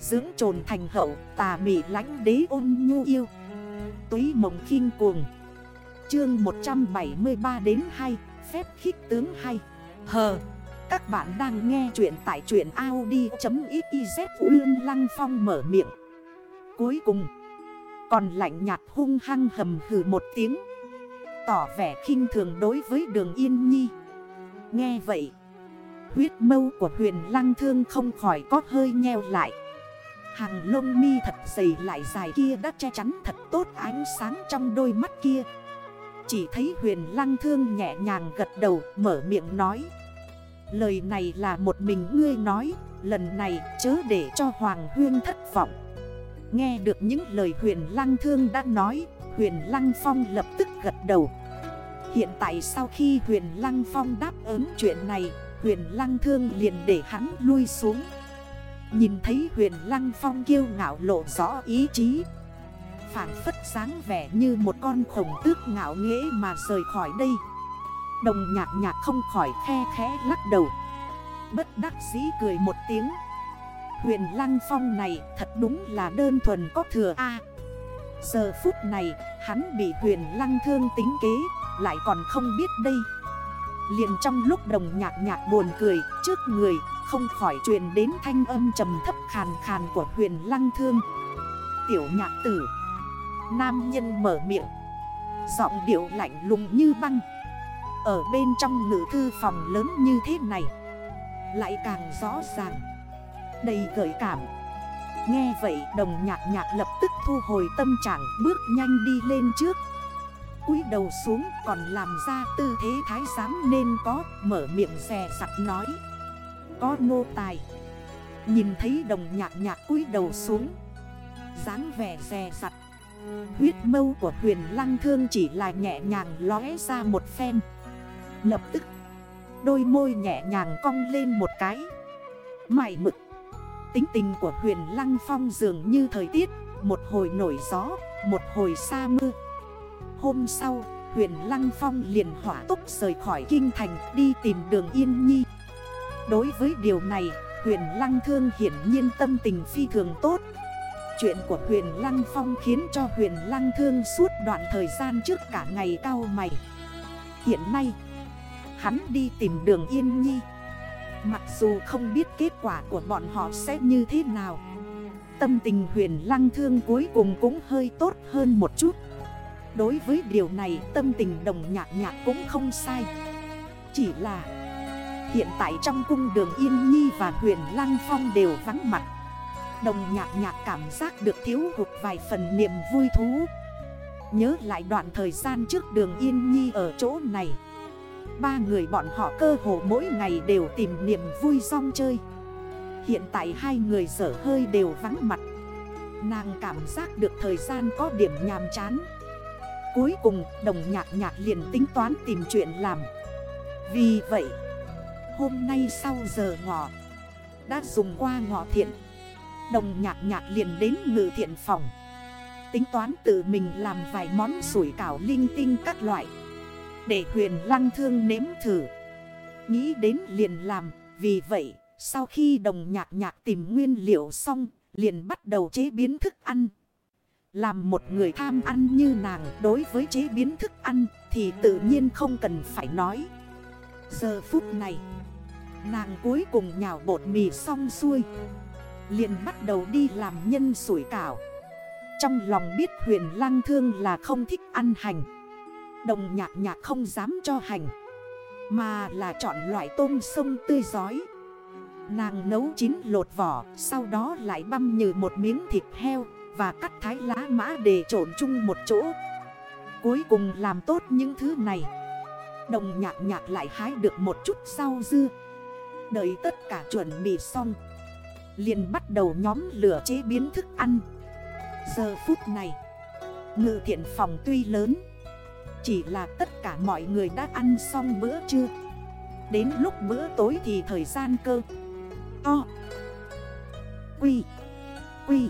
Dưỡng trồn thành hậu, tà mị lánh đế ôn nhu yêu. Túy mộng khinh cuồng. Chương 173 đến 2 Phép khích tướng hay Hờ Các bạn đang nghe chuyện tại chuyện Audi.xyz Uyên Lăng Phong mở miệng. Cuối cùng, Còn lạnh nhạt hung hăng hầm hừ một tiếng. Tỏ vẻ khinh thường đối với đường Yên Nhi. Nghe vậy, Huyết mâu của huyền lăng thương không khỏi có hơi nheo lại. Hàng lông mi thật dày lại dài kia đã che chắn thật tốt ánh sáng trong đôi mắt kia. Chỉ thấy huyền lăng thương nhẹ nhàng gật đầu, mở miệng nói. Lời này là một mình ngươi nói, Lần này chớ để cho Hoàng Huyên thất vọng. Nghe được những lời huyền lăng thương đã nói, Huyền lăng phong lập tức gật đầu. Hiện tại sau khi huyền lăng phong đáp ứng chuyện này, Huyền lăng thương liền để hắn lui xuống. Nhìn thấy huyền lăng phong kiêu ngạo lộ rõ ý chí. Phản phất sáng vẻ như một con khổng tước ngạo nghễ mà rời khỏi đây. Đồng nhạc nhạc không khỏi khe khẽ lắc đầu. Bất đắc dĩ cười một tiếng. Huyền lăng phong này thật đúng là đơn thuần có thừa A. Giờ phút này, hắn bị huyền lăng thương tính kế, Lại còn không biết đây liền trong lúc đồng nhạc nhạc buồn cười, Trước người, không khỏi truyền đến thanh âm trầm thấp khàn khàn của huyền lăng thương. Tiểu nhạc tử. Nam nhân mở miệng. Giọng điệu lạnh lùng như băng. Ở bên trong ngữ thư phòng lớn như thế này, Lại càng rõ ràng. Đầy gợi cảm. Nghe vậy, đồng nhạc nhạc lập tức thu hồi tâm trạng, Bước nhanh đi lên trước cúi đầu xuống còn làm ra tư thế thái giám nên có, Mở miệng xè sặt nói. Có nô tài. Nhìn thấy đồng nhạc nhạc cúi đầu xuống. dáng vẻ xè sặt Huyết mâu của huyền lăng thương chỉ là nhẹ nhàng lóe ra một phen. Lập tức, Đôi môi nhẹ nhàng cong lên một cái. Mày mực. Tính tình của huyền lăng phong dường như thời tiết. Một hồi nổi gió, Một hồi xa mưa. Hôm sau, huyền Lăng Phong liền hỏa tốc rời khỏi kinh thành đi tìm đường Yên Nhi. Đối với điều này, huyền Lăng Thương hiển nhiên tâm tình phi thường tốt. Chuyện của huyền Lăng Phong khiến cho huyền Lăng Thương suốt đoạn thời gian trước cả ngày cao mày. Hiện nay, hắn đi tìm đường Yên Nhi. Mặc dù không biết kết quả của bọn họ sẽ như thế nào Tâm tình huyền lăng thương cuối cùng cũng hơi tốt hơn một chút Đối với điều này, tâm tình đồng nhạc nhạc cũng không sai. Chỉ là, Hiện tại trong cung đường Yên Nhi và huyện Lăng Phong đều vắng mặt. Đồng nhạc nhạc cảm giác được thiếu hụt vài phần niềm vui thú. Nhớ lại đoạn thời gian trước đường Yên Nhi ở chỗ này. Ba người bọn họ cơ hồ mỗi ngày đều tìm niềm vui rong chơi. Hiện tại hai người dở hơi đều vắng mặt. Nàng cảm giác được thời gian có điểm nhàm chán. Cuối cùng, đồng nhạc nhạc liền tính toán tìm chuyện làm. Vì vậy, Hôm nay sau giờ ngọ, Đã dùng qua ngọ thiện. Đồng nhạc nhạc liền đến ngự thiện phòng. Tính toán tự mình làm vài món sủi cảo linh tinh các loại, Để huyền lăng thương nếm thử. Nghĩ đến liền làm, Vì vậy, sau khi đồng nhạc nhạc tìm nguyên liệu xong, Liền bắt đầu chế biến thức ăn làm một người tham ăn như nàng đối với chế biến thức ăn thì tự nhiên không cần phải nói. Giờ phút này, nàng cuối cùng nhào bột mì xong xuôi. liền bắt đầu đi làm nhân sủi cảo. Trong lòng biết huyền lang thương là không thích ăn hành. Đồng nhạc nhạc không dám cho hành. Mà là chọn loại tôm sông tươi giói. Nàng nấu chín lột vỏ, sau đó lại băm như một miếng thịt heo và cắt thái lá mã để trộn chung một chỗ. Cuối cùng làm tốt những thứ này. Đồng nhạc nhạc lại hái được một chút rau dưa. Đợi tất cả chuẩn bị xong, liền bắt đầu nhóm lửa chế biến thức ăn. Giờ phút này, Ngự thiện phòng tuy lớn, Chỉ là tất cả mọi người đã ăn xong bữa trưa. Đến lúc bữa tối thì thời gian cơ. To. Quy. Quy.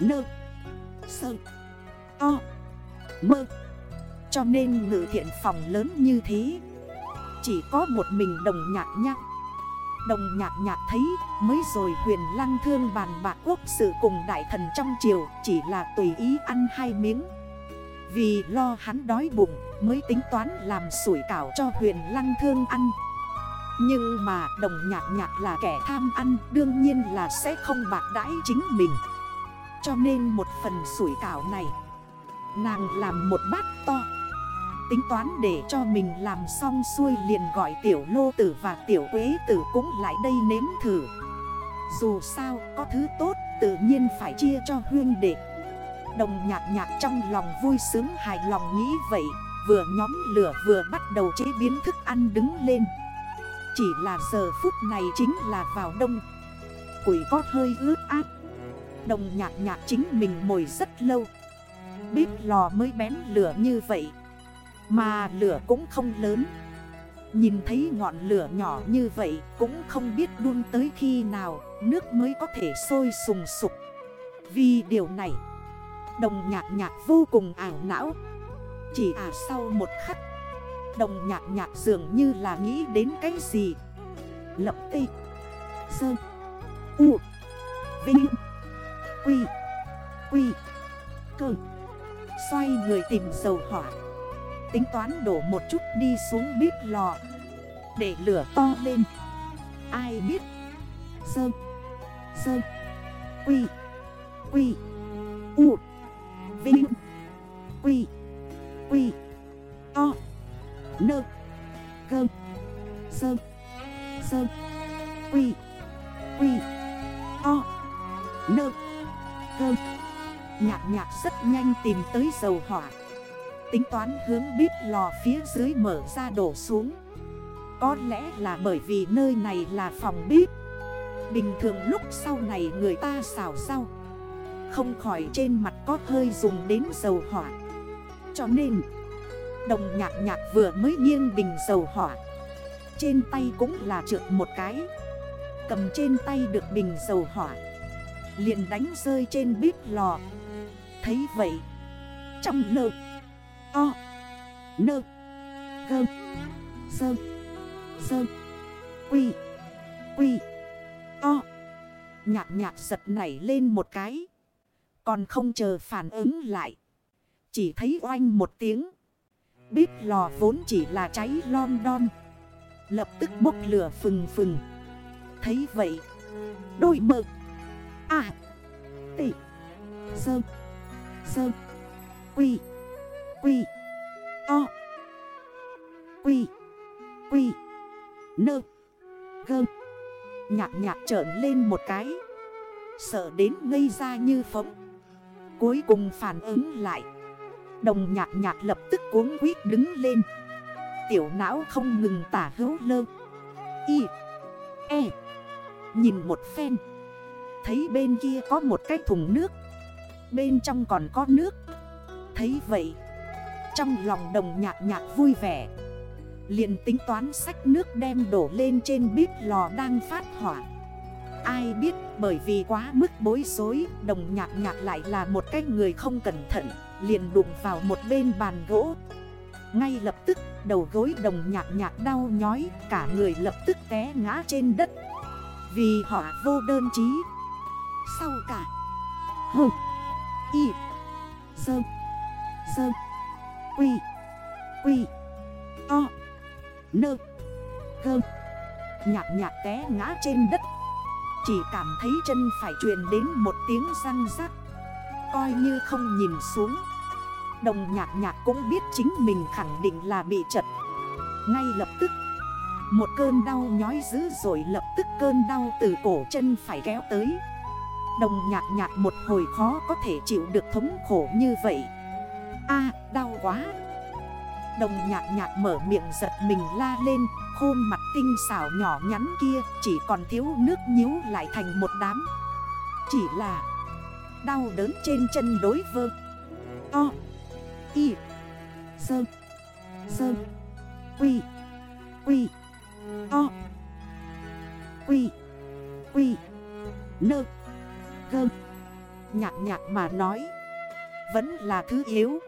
Nơ, Sơ To Mơ. Cho nên ngự thiện phòng lớn như thế, Chỉ có một mình đồng nhạc nhạc Đồng nhạc nhạc thấy, mới rồi huyền lăng thương bàn bạc quốc sự cùng đại thần trong triều Chỉ là tùy ý ăn hai miếng. Vì lo hắn đói bụng, mới tính toán làm sủi cảo cho huyền lăng thương ăn. Nhưng mà đồng nhạc nhạc là kẻ tham ăn, Đương nhiên là sẽ không bạc đãi chính mình. Cho nên một phần sủi cảo này. Nàng làm một bát to. Tính toán để cho mình làm xong xuôi liền gọi tiểu lô tử và tiểu quế tử cũng lại đây nếm thử. Dù sao, có thứ tốt tự nhiên phải chia cho huyên đệ. Đồng nhạc nhạc trong lòng vui sướng hài lòng nghĩ vậy, Vừa nhóm lửa vừa bắt đầu chế biến thức ăn đứng lên. Chỉ là giờ phút này chính là vào đông. Quỷ có hơi ướt áp Đồng nhạc nhạc chính mình ngồi rất lâu. Bếp lò mới bén lửa như vậy, Mà lửa cũng không lớn. Nhìn thấy ngọn lửa nhỏ như vậy Cũng không biết đun tới khi nào, Nước mới có thể sôi sùng sục. Vì điều này, Đồng nhạc nhạc vô cùng ảo não. Chỉ à sau một khắc, Đồng nhạc nhạc dường như là nghĩ đến cái gì? Lập tê Sơn U, Vinh. Quy. Quy. Cơ. Xoay người tìm dầu hỏa. Tính toán đổ một chút đi xuống bếp lò. Để lửa to lên. Ai biết? Sơ. Sơ. Quy. Quy. Dầu hỏa. Tính toán hướng bếp lò phía dưới mở ra đổ xuống. Có lẽ là bởi vì nơi này là phòng bếp Bình thường lúc sau này người ta xào rau. Không khỏi trên mặt có hơi dùng đến dầu hỏa. Cho nên, Đồng nhạc nhạc vừa mới nghiêng bình dầu hỏa. Trên tay cũng là trượt một cái. Cầm trên tay được bình dầu hỏa. Liền đánh rơi trên bếp lò. Thấy vậy trong nơ O. Nơ Gơ Sơ Sơ Quy. Quy. To Nhạc nhạc giật nảy lên một cái. Còn không chờ phản ứng lại. Chỉ thấy oanh một tiếng. Bếp lò vốn chỉ là cháy lon đon. Lập tức bốc lửa phừng phừng. Thấy vậy. Đôi mực À. Tị. Sơ Sơ Quy Quy, To. Quy Quy, Nơ, Gơ. Nhạc nhạc trởn lên một cái. Sợ đến ngây ra như phóng. Cuối cùng phản ứng lại. Đồng nhạc nhạc lập tức cuốn quýt đứng lên. Tiểu não không ngừng tả hữu lơ. Y E. Nhìn một phen. Thấy bên kia có một cái thùng nước. Bên trong còn có nước. Thấy vậy. Trong lòng đồng nhạc nhạc vui vẻ. Liền tính toán sách nước đem đổ lên trên bếp lò đang phát hỏa. Ai biết, bởi vì quá mức bối rối, Đồng nhạc nhạc lại là một cái người không cẩn thận, Liền đụng vào một bên bàn gỗ. Ngay lập tức, đầu gối đồng nhạc nhạc đau nhói, Cả người lập tức té ngã trên đất. Vì họ vô đơn chí. Sau cả. Hừ. Y. Dơ Dơ Quy. Quy. To. Nơ. Gơ Nhạc nhạc té ngã trên đất. Chỉ cảm thấy chân phải truyền đến một tiếng răng rắc. Coi như không nhìn xuống. Đồng nhạc nhạc cũng biết chính mình khẳng định là bị chật. Ngay lập tức, Một cơn đau nhói dữ rồi lập tức cơn đau từ cổ chân phải kéo tới. Đồng nhạc nhạc một hồi khó có thể chịu được thống khổ như vậy quá. Đồng nhạc nhạc mở miệng giật mình la lên, Khuôn mặt tinh xảo nhỏ nhắn kia Chỉ còn thiếu nước nhíu lại thành một đám. Chỉ là Đau đớn trên chân đối vơ. To Y Sơ Sơ Quy Quy To Quy Quy Nơ Gơ Nhạc nhạc mà nói Vẫn là thứ yếu.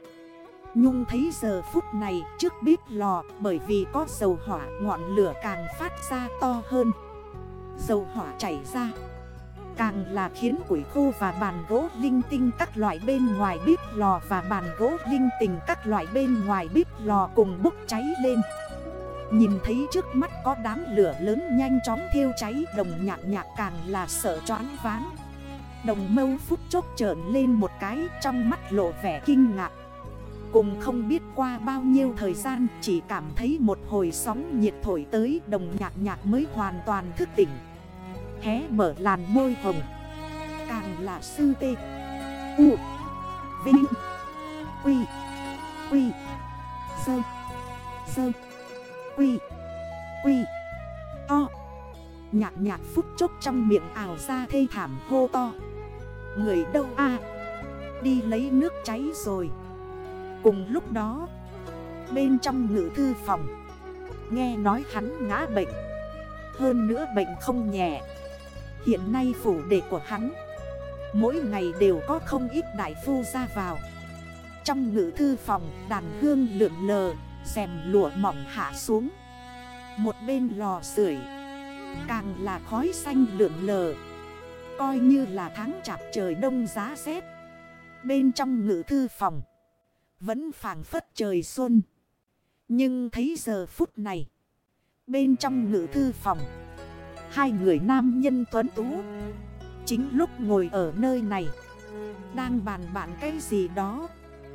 Nhung thấy giờ phút này trước bếp lò, Bởi vì có dầu hỏa, ngọn lửa càng phát ra to hơn. Dầu hỏa chảy ra, Càng là khiến củi khô và bàn gỗ linh tinh các loại bên ngoài bếp lò và bàn gỗ linh tinh các loại bên ngoài bếp lò cùng bốc cháy lên. Nhìn thấy trước mắt có đám lửa lớn nhanh chóng thiêu cháy, Đồng nhạc nhạc càng là sợ choáng váng. Đồng mâu phút chốc trởn lên một cái, trong mắt lộ vẻ kinh ngạc. Cùng không biết qua bao nhiêu thời gian, Chỉ cảm thấy một hồi sóng nhiệt thổi tới, Đồng nhạc nhạc mới hoàn toàn thức tỉnh. Hé mở làn môi hồng. Càng là sư tê. U. Vinh. Quy. Quy. Sơ. Sơ. Quy. Quy. To. Nhạc nhạc phút chốc trong miệng ảo ra thê thảm hô to. Người đâu a? Đi lấy nước cháy rồi. Cùng lúc đó, Bên trong ngữ thư phòng, Nghe nói hắn ngã bệnh. Hơn nữa bệnh không nhẹ. Hiện nay phủ đề của hắn, Mỗi ngày đều có không ít đại phu ra vào. Trong ngữ thư phòng, đàn hương lượn lờ Xèm lụa mỏng hạ xuống. Một bên lò sưởi, Càng là khói xanh lượn lờ. Coi như là tháng chạp trời đông giá rét. Bên trong ngữ thư phòng vẫn phảng phất trời xuân. Nhưng thấy giờ phút này, Bên trong ngự thư phòng, Hai người nam nhân tuấn tú, Chính lúc ngồi ở nơi này, Đang bàn bạn cái gì đó.